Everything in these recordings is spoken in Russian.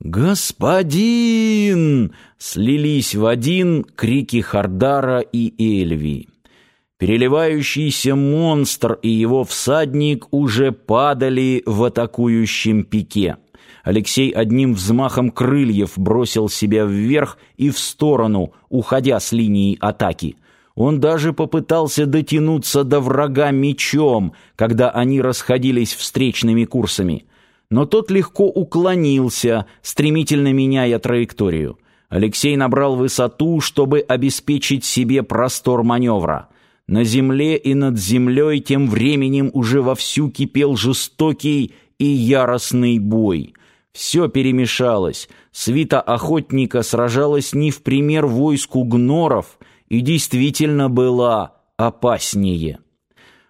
«Господин!» — слились в один крики Хардара и Эльви. Переливающийся монстр и его всадник уже падали в атакующем пике. Алексей одним взмахом крыльев бросил себя вверх и в сторону, уходя с линии атаки. Он даже попытался дотянуться до врага мечом, когда они расходились встречными курсами но тот легко уклонился, стремительно меняя траекторию. Алексей набрал высоту, чтобы обеспечить себе простор маневра. На земле и над землей тем временем уже вовсю кипел жестокий и яростный бой. Все перемешалось. Свита охотника сражалась не в пример войску гноров и действительно была опаснее.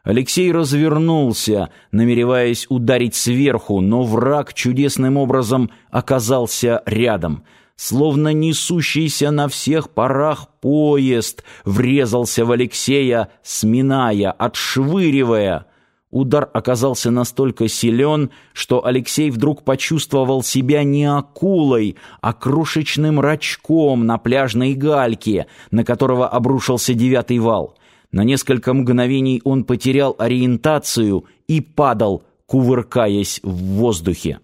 Алексей развернулся, намереваясь ударить сверху, но враг чудесным образом оказался рядом. Словно несущийся на всех парах поезд врезался в Алексея, сминая, отшвыривая. Удар оказался настолько силен, что Алексей вдруг почувствовал себя не акулой, а крошечным рачком на пляжной гальке, на которого обрушился девятый вал. На несколько мгновений он потерял ориентацию и падал, кувыркаясь в воздухе.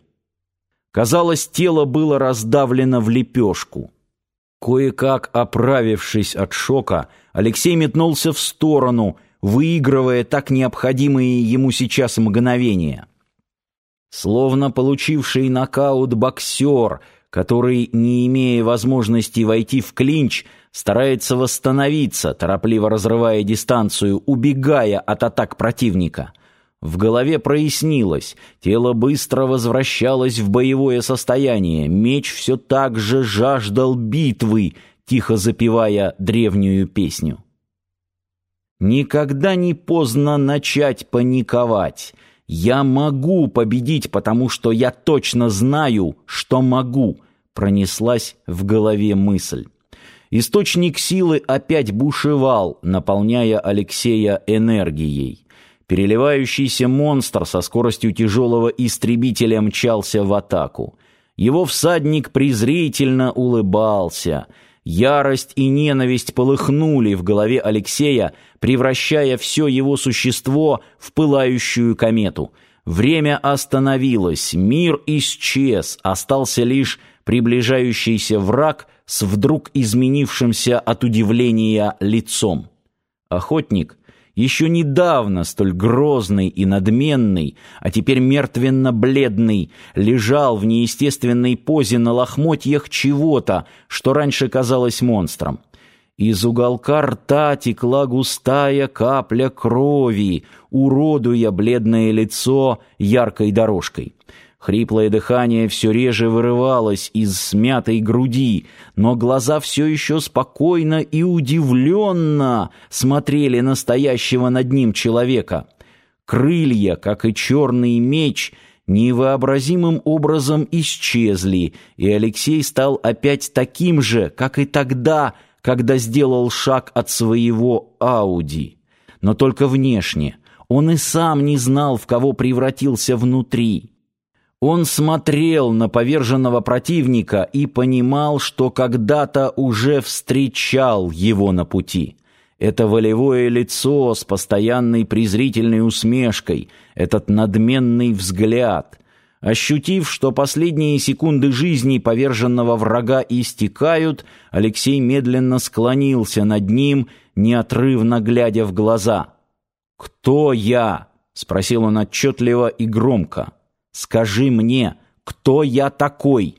Казалось, тело было раздавлено в лепешку. Кое-как оправившись от шока, Алексей метнулся в сторону, выигрывая так необходимые ему сейчас мгновения. Словно получивший нокаут боксер, который, не имея возможности войти в клинч, старается восстановиться, торопливо разрывая дистанцию, убегая от атак противника. В голове прояснилось, тело быстро возвращалось в боевое состояние, меч все так же жаждал битвы, тихо запевая древнюю песню. Никогда не поздно начать паниковать. Я могу победить, потому что я точно знаю, что могу, пронеслась в голове мысль. Источник силы опять бушевал, наполняя Алексея энергией. Переливающийся монстр со скоростью тяжелого истребителя мчался в атаку. Его всадник презрительно улыбался. Ярость и ненависть полыхнули в голове Алексея, превращая все его существо в пылающую комету. Время остановилось, мир исчез, остался лишь приближающийся враг — с вдруг изменившимся от удивления лицом. Охотник, еще недавно столь грозный и надменный, а теперь мертвенно-бледный, лежал в неестественной позе на лохмотьях чего-то, что раньше казалось монстром. Из уголка рта текла густая капля крови, уродуя бледное лицо яркой дорожкой. Хриплое дыхание все реже вырывалось из смятой груди, но глаза все еще спокойно и удивленно смотрели на стоящего над ним человека. Крылья, как и черный меч, невообразимым образом исчезли, и Алексей стал опять таким же, как и тогда, когда сделал шаг от своего Ауди. Но только внешне. Он и сам не знал, в кого превратился внутри. Он смотрел на поверженного противника и понимал, что когда-то уже встречал его на пути. Это волевое лицо с постоянной презрительной усмешкой, этот надменный взгляд. Ощутив, что последние секунды жизни поверженного врага истекают, Алексей медленно склонился над ним, неотрывно глядя в глаза. «Кто я?» — спросил он отчетливо и громко. Скажи мне, кто я такой?»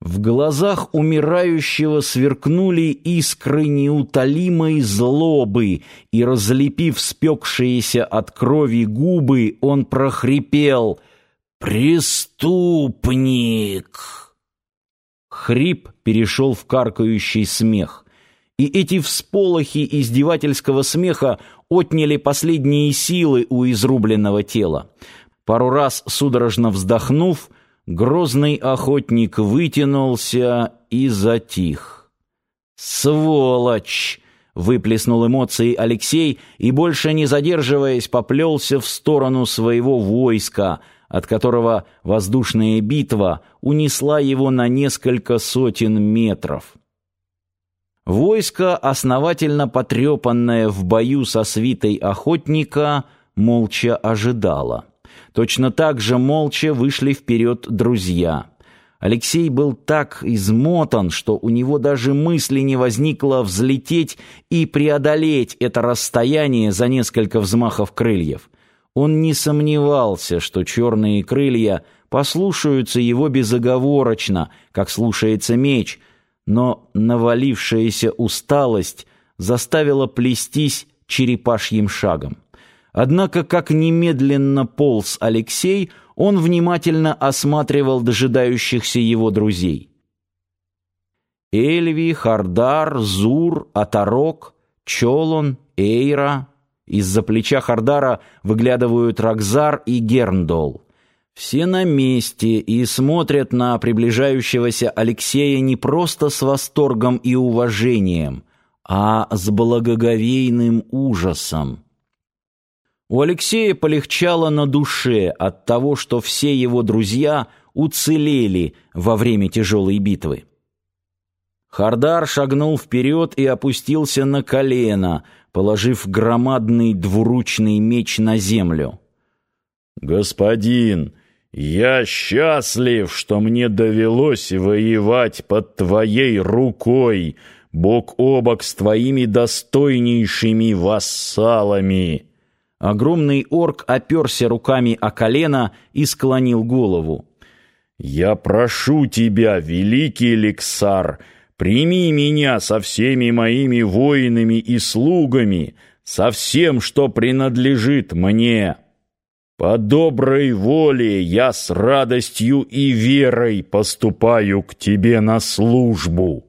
В глазах умирающего сверкнули искры неутолимой злобы, и, разлепив спекшиеся от крови губы, он прохрипел «Преступник!». Хрип перешел в каркающий смех, и эти всполохи издевательского смеха отняли последние силы у изрубленного тела. Пару раз судорожно вздохнув, грозный охотник вытянулся и затих. «Сволочь!» — выплеснул эмоции Алексей и, больше не задерживаясь, поплелся в сторону своего войска, от которого воздушная битва унесла его на несколько сотен метров. Войско, основательно потрепанное в бою со свитой охотника, молча ожидало. Точно так же молча вышли вперед друзья. Алексей был так измотан, что у него даже мысли не возникло взлететь и преодолеть это расстояние за несколько взмахов крыльев. Он не сомневался, что черные крылья послушаются его безоговорочно, как слушается меч — но навалившаяся усталость заставила плестись черепашьим шагом. Однако, как немедленно полз Алексей, он внимательно осматривал дожидающихся его друзей. Эльви, Хардар, Зур, Атарок, Чолон, Эйра. Из-за плеча Хардара выглядывают Ракзар и Герндол. Все на месте и смотрят на приближающегося Алексея не просто с восторгом и уважением, а с благоговейным ужасом. У Алексея полегчало на душе от того, что все его друзья уцелели во время тяжелой битвы. Хардар шагнул вперед и опустился на колено, положив громадный двуручный меч на землю. «Господин!» «Я счастлив, что мне довелось воевать под твоей рукой, бок о бок с твоими достойнейшими вассалами». Огромный орк оперся руками о колено и склонил голову. «Я прошу тебя, великий Лексар, прими меня со всеми моими воинами и слугами, со всем, что принадлежит мне». По доброй воле я с радостью и верой поступаю к тебе на службу.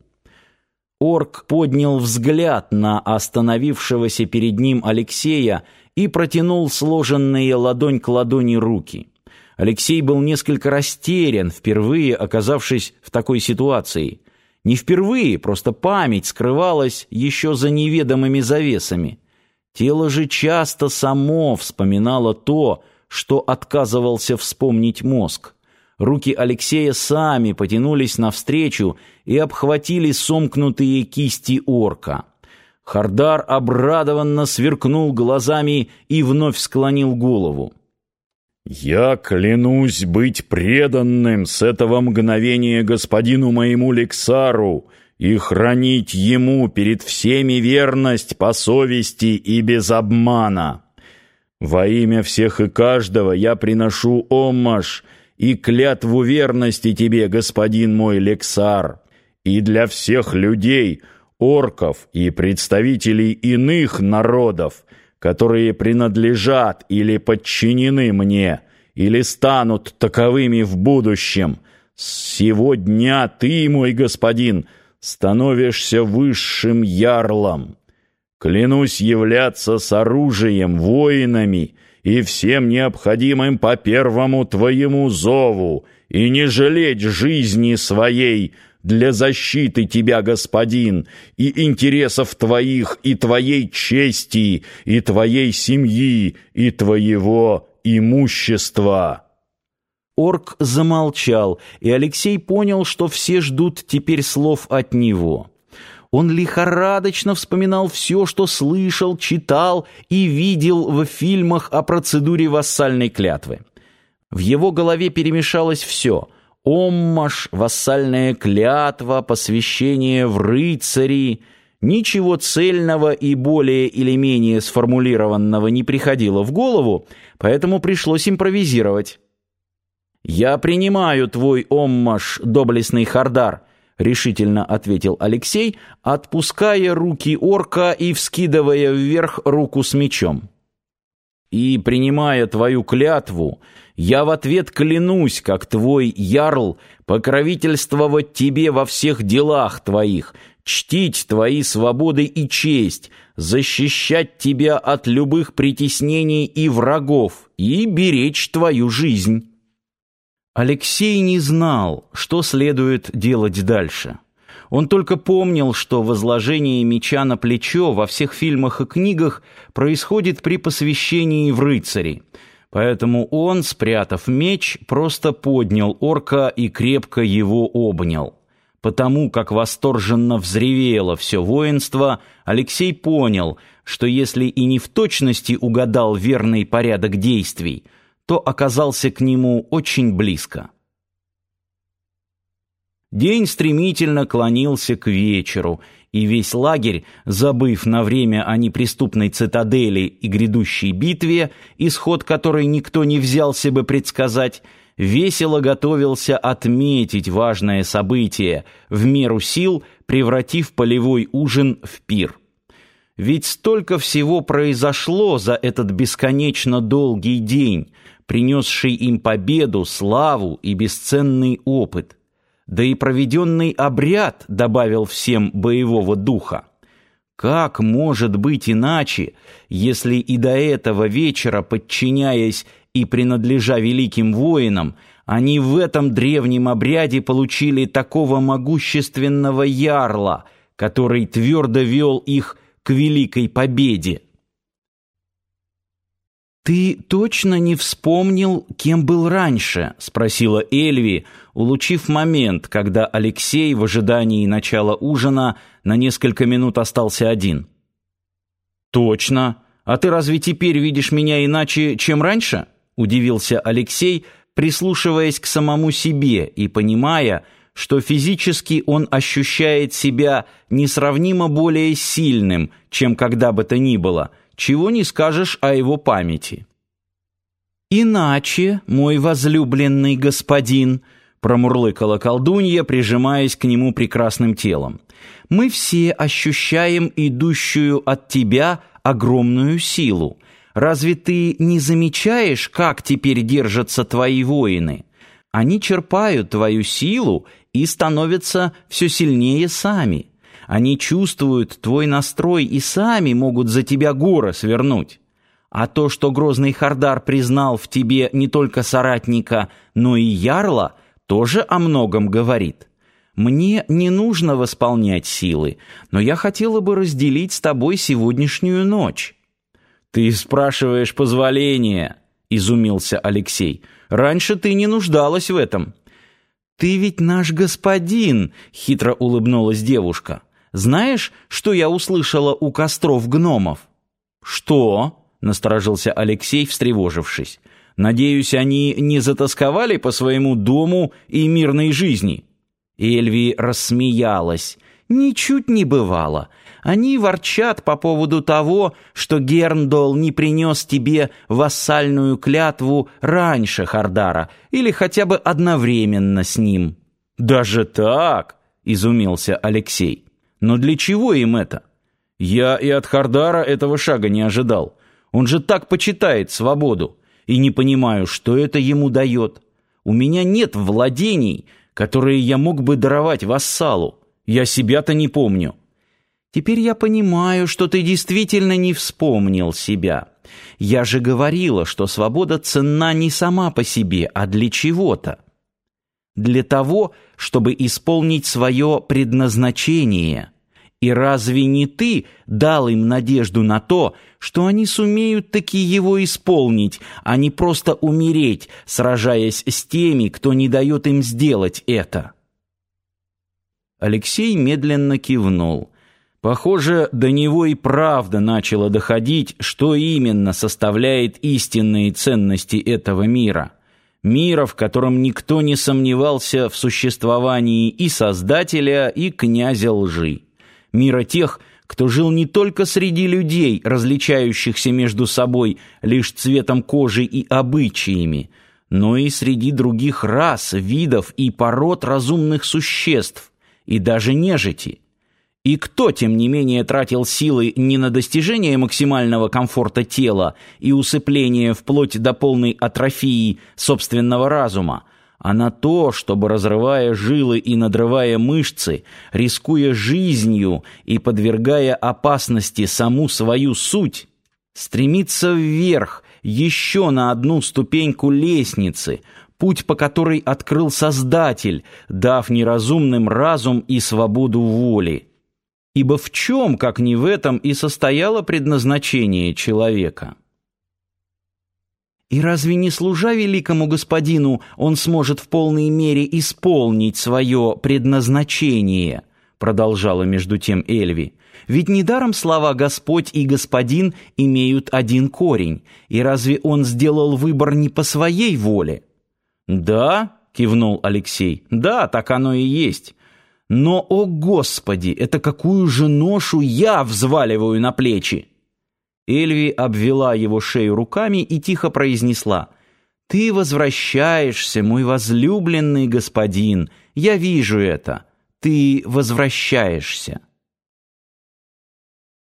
Орк поднял взгляд на остановившегося перед ним Алексея и протянул сложенные ладонь к ладони руки. Алексей был несколько растерян, впервые оказавшись в такой ситуации. Не впервые, просто память скрывалась еще за неведомыми завесами. Тело же часто само вспоминало то, что отказывался вспомнить мозг. Руки Алексея сами потянулись навстречу и обхватили сомкнутые кисти орка. Хардар обрадованно сверкнул глазами и вновь склонил голову. «Я клянусь быть преданным с этого мгновения господину моему Лексару и хранить ему перед всеми верность по совести и без обмана». Во имя всех и каждого я приношу оммаш и клятву верности тебе, господин мой Лексар, и для всех людей, орков и представителей иных народов, которые принадлежат или подчинены мне, или станут таковыми в будущем. С сего дня ты, мой господин, становишься высшим ярлом. Клянусь являться с оружием, воинами и всем необходимым по первому твоему зову и не жалеть жизни своей для защиты тебя, господин, и интересов твоих, и твоей чести, и твоей семьи, и твоего имущества». Орк замолчал, и Алексей понял, что все ждут теперь слов от него. Он лихорадочно вспоминал все, что слышал, читал и видел в фильмах о процедуре вассальной клятвы. В его голове перемешалось все — оммаш, вассальная клятва, посвящение в рыцари. Ничего цельного и более или менее сформулированного не приходило в голову, поэтому пришлось импровизировать. «Я принимаю твой оммаш, доблестный Хардар», — решительно ответил Алексей, отпуская руки орка и вскидывая вверх руку с мечом. «И, принимая твою клятву, я в ответ клянусь, как твой ярл, покровительствовать тебе во всех делах твоих, чтить твои свободы и честь, защищать тебя от любых притеснений и врагов и беречь твою жизнь». Алексей не знал, что следует делать дальше. Он только помнил, что возложение меча на плечо во всех фильмах и книгах происходит при посвящении в рыцари. Поэтому он, спрятав меч, просто поднял орка и крепко его обнял. Потому как восторженно взревело все воинство, Алексей понял, что если и не в точности угадал верный порядок действий, то оказался к нему очень близко. День стремительно клонился к вечеру, и весь лагерь, забыв на время о неприступной цитадели и грядущей битве, исход которой никто не взялся бы предсказать, весело готовился отметить важное событие, в меру сил превратив полевой ужин в пир. Ведь столько всего произошло за этот бесконечно долгий день, принесший им победу, славу и бесценный опыт. Да и проведенный обряд добавил всем боевого духа. Как может быть иначе, если и до этого вечера, подчиняясь и принадлежа великим воинам, они в этом древнем обряде получили такого могущественного ярла, который твердо вел их к великой победе? «Ты точно не вспомнил, кем был раньше?» — спросила Эльви, улучив момент, когда Алексей в ожидании начала ужина на несколько минут остался один. «Точно. А ты разве теперь видишь меня иначе, чем раньше?» — удивился Алексей, прислушиваясь к самому себе и понимая, что физически он ощущает себя несравнимо более сильным, чем когда бы то ни было — чего не скажешь о его памяти. «Иначе, мой возлюбленный господин», — промурлыкала колдунья, прижимаясь к нему прекрасным телом, «мы все ощущаем идущую от тебя огромную силу. Разве ты не замечаешь, как теперь держатся твои воины? Они черпают твою силу и становятся все сильнее сами». Они чувствуют твой настрой и сами могут за тебя горы свернуть. А то, что грозный Хардар признал в тебе не только соратника, но и ярла, тоже о многом говорит. Мне не нужно восполнять силы, но я хотела бы разделить с тобой сегодняшнюю ночь. Ты спрашиваешь позволения, изумился Алексей. Раньше ты не нуждалась в этом. Ты ведь наш господин, хитро улыбнулась девушка. Знаешь, что я услышала у костров гномов?» «Что?» — насторожился Алексей, встревожившись. «Надеюсь, они не затасковали по своему дому и мирной жизни?» Эльви рассмеялась. «Ничуть не бывало. Они ворчат по поводу того, что Герндол не принес тебе вассальную клятву раньше Хардара или хотя бы одновременно с ним». «Даже так?» — изумился Алексей. Но для чего им это? Я и от Хардара этого шага не ожидал. Он же так почитает свободу. И не понимаю, что это ему дает. У меня нет владений, которые я мог бы даровать вассалу. Я себя-то не помню. Теперь я понимаю, что ты действительно не вспомнил себя. Я же говорила, что свобода ценна не сама по себе, а для чего-то для того, чтобы исполнить свое предназначение. И разве не ты дал им надежду на то, что они сумеют таки его исполнить, а не просто умереть, сражаясь с теми, кто не дает им сделать это?» Алексей медленно кивнул. Похоже, до него и правда начало доходить, что именно составляет истинные ценности этого мира мира, в котором никто не сомневался в существовании и Создателя, и князя лжи. Мира тех, кто жил не только среди людей, различающихся между собой лишь цветом кожи и обычаями, но и среди других рас, видов и пород разумных существ, и даже нежити – и кто, тем не менее, тратил силы не на достижение максимального комфорта тела и усыпление вплоть до полной атрофии собственного разума, а на то, чтобы, разрывая жилы и надрывая мышцы, рискуя жизнью и подвергая опасности саму свою суть, стремиться вверх, еще на одну ступеньку лестницы, путь по которой открыл Создатель, дав неразумным разум и свободу воли. Ибо в чем, как не в этом, и состояло предназначение человека? И разве не служа великому господину, он сможет в полной мере исполнить свое предназначение? Продолжала между тем Эльви. Ведь недаром слова «Господь» и «Господин» имеют один корень, и разве он сделал выбор не по своей воле? «Да», — кивнул Алексей, — «да, так оно и есть». Но, о Господи, это какую же ношу я взваливаю на плечи? Эльви обвела его шею руками и тихо произнесла. «Ты возвращаешься, мой возлюбленный господин, я вижу это. Ты возвращаешься».